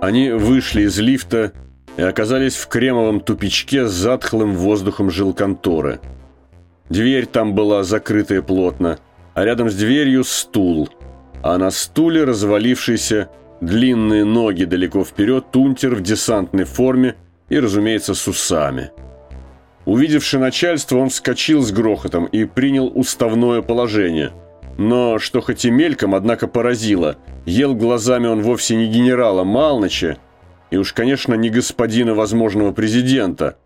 Они вышли из лифта и оказались в кремовом тупичке с затхлым воздухом жилконторы. Дверь там была закрытая плотно, а рядом с дверью стул, а на стуле развалившийся длинные ноги далеко вперед тунтер в десантной форме и, разумеется, с усами. Увидевши начальство, он вскочил с грохотом и принял уставное положение. Но, что хоть и мельком, однако поразило, ел глазами он вовсе не генерала Малныча, и уж, конечно, не господина возможного президента,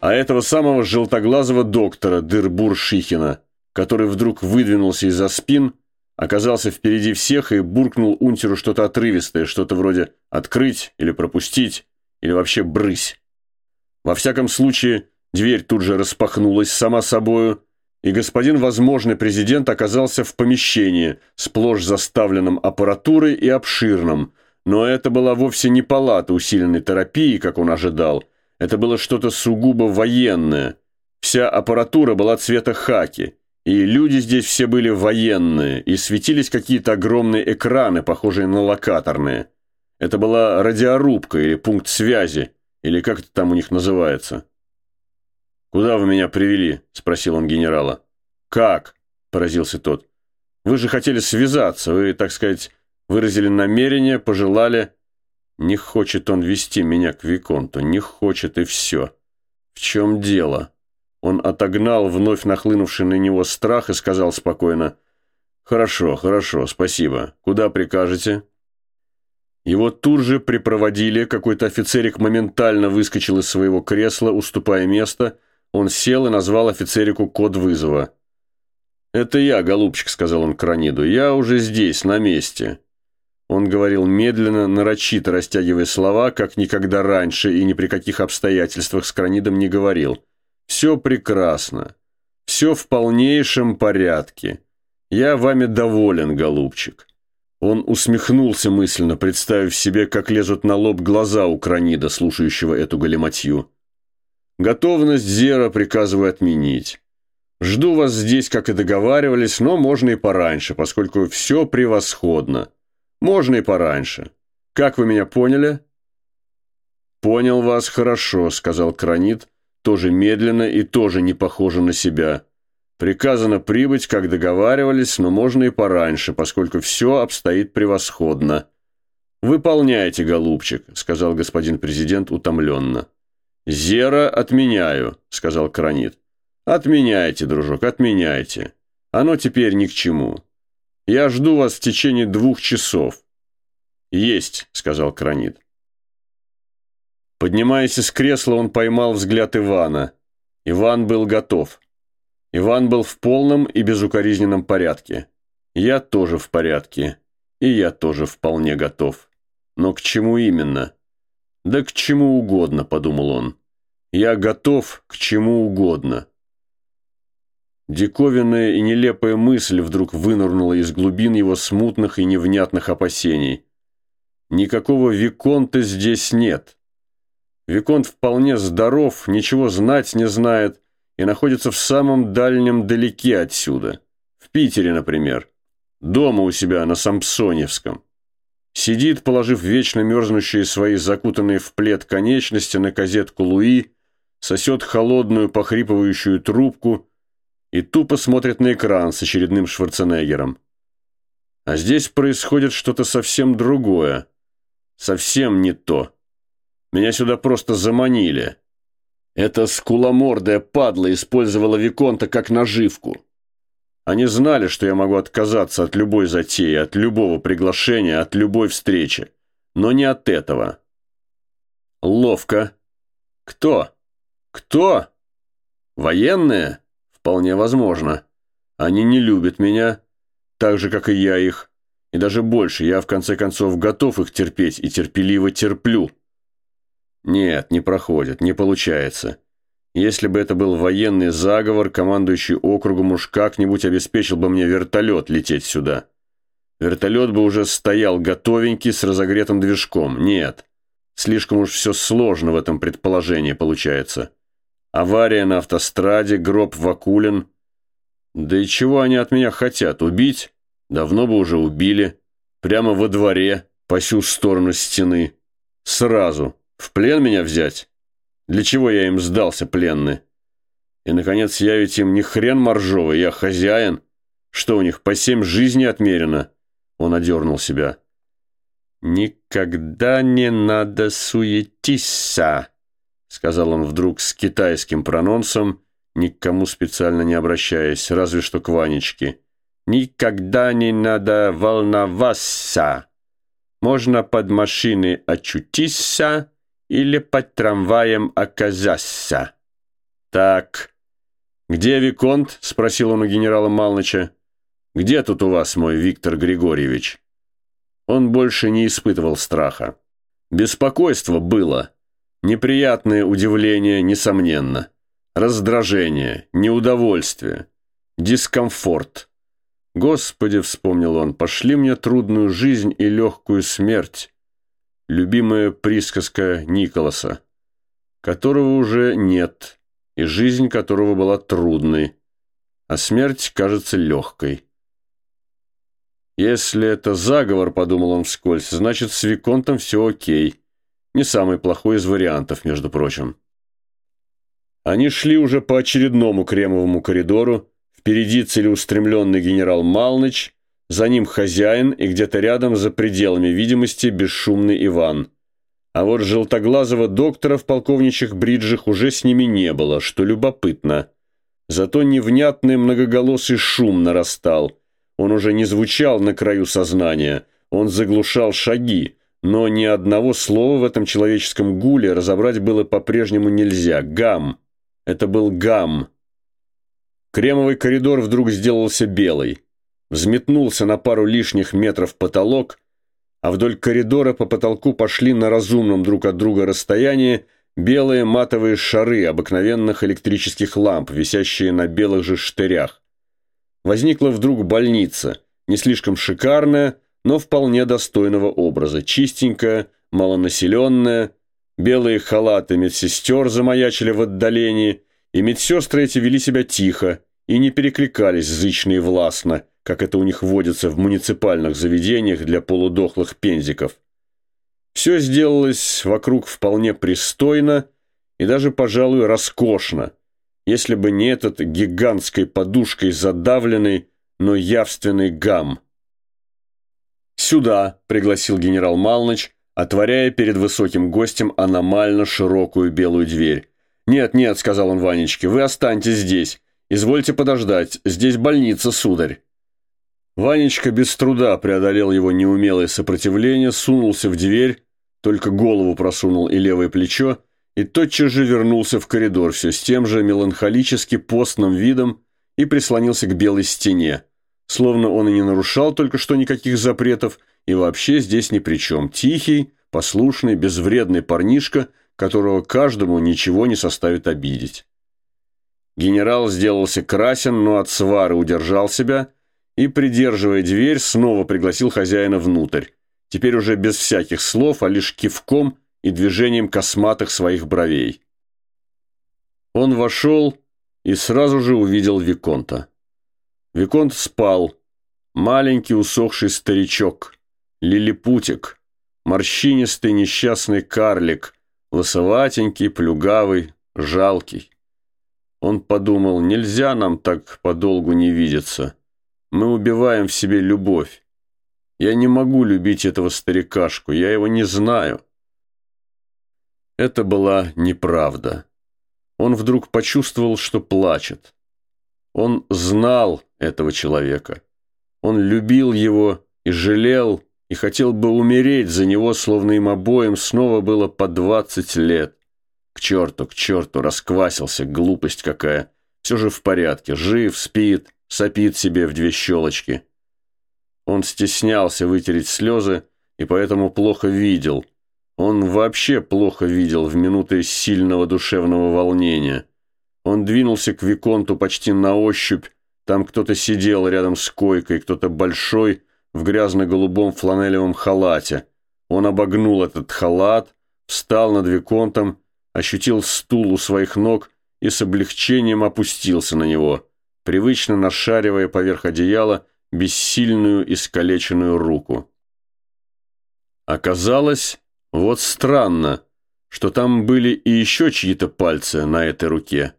а этого самого желтоглазого доктора Дырбур-Шихина, который вдруг выдвинулся из-за спин, оказался впереди всех и буркнул унтеру что-то отрывистое, что-то вроде «открыть» или «пропустить» или вообще «брысь». Во всяком случае, Дверь тут же распахнулась сама собою, и господин возможный президент оказался в помещении, сплошь заставленном аппаратурой и обширным. Но это была вовсе не палата усиленной терапии, как он ожидал. Это было что-то сугубо военное. Вся аппаратура была цвета хаки, и люди здесь все были военные, и светились какие-то огромные экраны, похожие на локаторные. Это была радиорубка или пункт связи, или как это там у них называется. «Куда вы меня привели?» – спросил он генерала. «Как?» – поразился тот. «Вы же хотели связаться, вы, так сказать, выразили намерение, пожелали...» «Не хочет он вести меня к Виконту, не хочет и все. В чем дело?» Он отогнал вновь нахлынувший на него страх и сказал спокойно, «Хорошо, хорошо, спасибо. Куда прикажете?» Его тут же припроводили, какой-то офицерик моментально выскочил из своего кресла, уступая место – он сел и назвал офицерику код вызова. «Это я, голубчик», — сказал он Краниду. «Я уже здесь, на месте». Он говорил медленно, нарочито растягивая слова, как никогда раньше и ни при каких обстоятельствах с Кранидом не говорил. «Все прекрасно. Все в полнейшем порядке. Я вами доволен, голубчик». Он усмехнулся мысленно, представив себе, как лезут на лоб глаза у Кранида, слушающего эту галиматью. Готовность Зера приказываю отменить. Жду вас здесь, как и договаривались, но можно и пораньше, поскольку все превосходно. Можно и пораньше. Как вы меня поняли?» «Понял вас хорошо», — сказал Кранит, тоже медленно и тоже не похоже на себя. «Приказано прибыть, как договаривались, но можно и пораньше, поскольку все обстоит превосходно». «Выполняйте, голубчик», — сказал господин президент утомленно. «Зера отменяю», — сказал Кранит. «Отменяйте, дружок, отменяйте. Оно теперь ни к чему. Я жду вас в течение двух часов». «Есть», — сказал Кранит. Поднимаясь из кресла, он поймал взгляд Ивана. Иван был готов. Иван был в полном и безукоризненном порядке. Я тоже в порядке. И я тоже вполне готов. Но к чему именно? Да к чему угодно, подумал он. Я готов к чему угодно. Диковинная и нелепая мысль вдруг вынырнула из глубин его смутных и невнятных опасений. Никакого Виконта здесь нет. Виконт вполне здоров, ничего знать не знает и находится в самом дальнем далеке отсюда. В Питере, например. Дома у себя на Сампсоневском. Сидит, положив вечно мерзнущие свои закутанные в плед конечности на козетку Луи, сосет холодную похрипывающую трубку и тупо смотрит на экран с очередным Шварценеггером. А здесь происходит что-то совсем другое. Совсем не то. Меня сюда просто заманили. Эта скуломордая падла использовала Виконта как наживку. Они знали, что я могу отказаться от любой затеи, от любого приглашения, от любой встречи. Но не от этого. Ловко. Кто? Кто? Военные? Вполне возможно. Они не любят меня, так же, как и я их. И даже больше, я в конце концов готов их терпеть и терпеливо терплю. Нет, не проходит, не получается. Если бы это был военный заговор, командующий округом уж как-нибудь обеспечил бы мне вертолет лететь сюда. Вертолет бы уже стоял готовенький с разогретым движком. Нет, слишком уж все сложно в этом предположении получается. Авария на автостраде, гроб Вакулин. Да и чего они от меня хотят? Убить? Давно бы уже убили. Прямо во дворе, по сю сторону стены. Сразу. В плен меня взять? Для чего я им сдался, пленный? И, наконец, я ведь им не хрен моржовый, я хозяин. Что у них, по семь жизней отмерено?» Он одернул себя. «Никогда не надо суетиться», — сказал он вдруг с китайским прононсом, ни к кому специально не обращаясь, разве что к Ванечке. «Никогда не надо волноваться. Можно под машиной очутиться или под трамваем оказаться». «Так, где Виконт?» — спросил он у генерала Малныча. «Где тут у вас мой Виктор Григорьевич?» Он больше не испытывал страха. Беспокойство было. Неприятное удивление, несомненно. Раздражение, неудовольствие, дискомфорт. «Господи», — вспомнил он, — «пошли мне трудную жизнь и легкую смерть». Любимая присказка Николаса, которого уже нет, и жизнь которого была трудной, а смерть кажется легкой. Если это заговор, подумал он вскользь, значит, с Виконтом все окей. Не самый плохой из вариантов, между прочим. Они шли уже по очередному кремовому коридору. Впереди целеустремленный генерал Малныч, за ним хозяин и где-то рядом, за пределами видимости, бесшумный Иван. А вот желтоглазого доктора в полковничьих бриджах уже с ними не было, что любопытно. Зато невнятный многоголосый шум нарастал – он уже не звучал на краю сознания, он заглушал шаги, но ни одного слова в этом человеческом гуле разобрать было по-прежнему нельзя. Гам. Это был гам. Кремовый коридор вдруг сделался белый. Взметнулся на пару лишних метров потолок, а вдоль коридора по потолку пошли на разумном друг от друга расстоянии белые матовые шары обыкновенных электрических ламп, висящие на белых же штырях возникла вдруг больница, не слишком шикарная, но вполне достойного образа, чистенькая, малонаселенная, белые халаты медсестер замаячили в отдалении, и медсестры эти вели себя тихо и не перекликались зычно и властно, как это у них водится в муниципальных заведениях для полудохлых пензиков. Все сделалось вокруг вполне пристойно и даже, пожалуй, роскошно – если бы не этот гигантской подушкой задавленный, но явственный гам. «Сюда», — пригласил генерал Малныч, отворяя перед высоким гостем аномально широкую белую дверь. «Нет, нет», — сказал он Ванечке, — «вы останьтесь здесь. Извольте подождать, здесь больница, сударь». Ванечка без труда преодолел его неумелое сопротивление, сунулся в дверь, только голову просунул и левое плечо, и тотчас же вернулся в коридор все с тем же меланхолически постным видом и прислонился к белой стене, словно он и не нарушал только что никаких запретов, и вообще здесь ни при чем. Тихий, послушный, безвредный парнишка, которого каждому ничего не составит обидеть. Генерал сделался красен, но от свары удержал себя и, придерживая дверь, снова пригласил хозяина внутрь. Теперь уже без всяких слов, а лишь кивком и движением косматых своих бровей. Он вошел и сразу же увидел Виконта. Виконт спал, маленький усохший старичок, лилипутик, морщинистый несчастный карлик, лосоватенький, плюгавый, жалкий. Он подумал, нельзя нам так подолгу не видеться. Мы убиваем в себе любовь. Я не могу любить этого старикашку, я его не знаю. Это была неправда. Он вдруг почувствовал, что плачет. Он знал этого человека. Он любил его и жалел, и хотел бы умереть за него, словно им обоим снова было по двадцать лет. К черту, к черту, расквасился, глупость какая. Все же в порядке, жив, спит, сопит себе в две щелочки. Он стеснялся вытереть слезы и поэтому плохо видел – он вообще плохо видел в минуты сильного душевного волнения. Он двинулся к Виконту почти на ощупь. Там кто-то сидел рядом с койкой, кто-то большой в грязно-голубом фланелевом халате. Он обогнул этот халат, встал над Виконтом, ощутил стул у своих ног и с облегчением опустился на него, привычно нашаривая поверх одеяла бессильную искалеченную руку. Оказалось, Вот странно, что там были и еще чьи-то пальцы на этой руке.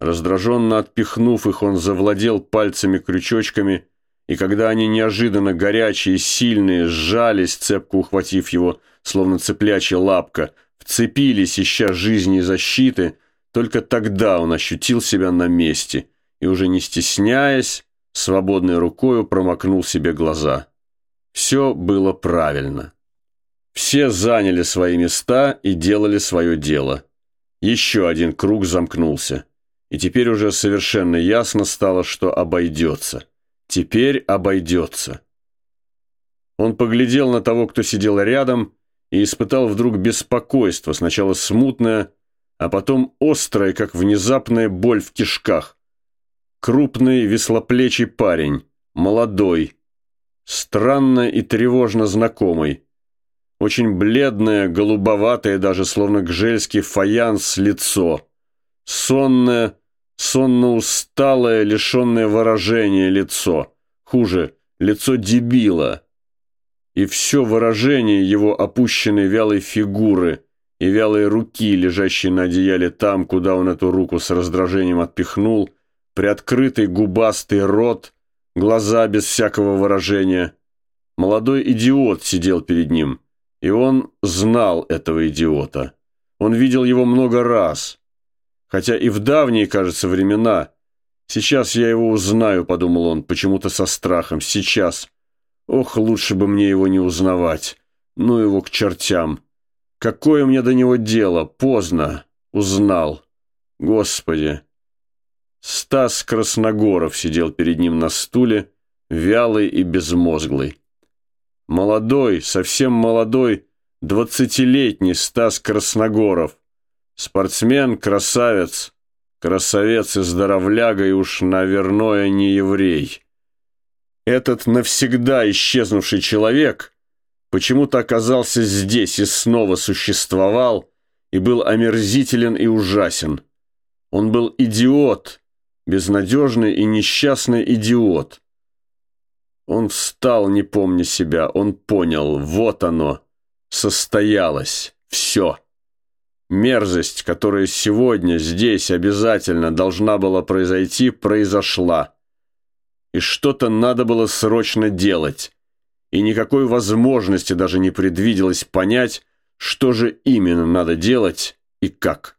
Раздраженно отпихнув их, он завладел пальцами-крючочками, и когда они неожиданно горячие и сильные сжались, цепко ухватив его, словно цеплячья лапка, вцепились, ища жизни и защиты, только тогда он ощутил себя на месте и, уже не стесняясь, свободной рукою промокнул себе глаза. Все было правильно. Все заняли свои места и делали свое дело. Еще один круг замкнулся. И теперь уже совершенно ясно стало, что обойдется. Теперь обойдется. Он поглядел на того, кто сидел рядом, и испытал вдруг беспокойство, сначала смутное, а потом острое, как внезапная боль в кишках. Крупный веслоплечий парень, молодой, странно и тревожно знакомый. Очень бледное, голубоватое, даже словно гжельский фаянс лицо. Сонное, сонно усталое, лишенное выражения лицо. Хуже, лицо дебила. И все выражение его опущенной вялой фигуры и вялой руки, лежащей на одеяле там, куда он эту руку с раздражением отпихнул, приоткрытый губастый рот, глаза без всякого выражения. Молодой идиот сидел перед ним. И он знал этого идиота. Он видел его много раз. Хотя и в давние, кажется, времена. Сейчас я его узнаю, подумал он, почему-то со страхом. Сейчас. Ох, лучше бы мне его не узнавать. Ну его к чертям. Какое мне до него дело? Поздно. Узнал. Господи. Стас Красногоров сидел перед ним на стуле, вялый и безмозглый. Молодой, совсем молодой, двадцатилетний Стас Красногоров. Спортсмен, красавец, красавец и здоровляга, и уж, наверное, не еврей. Этот навсегда исчезнувший человек почему-то оказался здесь и снова существовал, и был омерзителен и ужасен. Он был идиот, безнадежный и несчастный идиот. Он встал, не помня себя, он понял, вот оно, состоялось, все. Мерзость, которая сегодня здесь обязательно должна была произойти, произошла. И что-то надо было срочно делать. И никакой возможности даже не предвиделось понять, что же именно надо делать и как.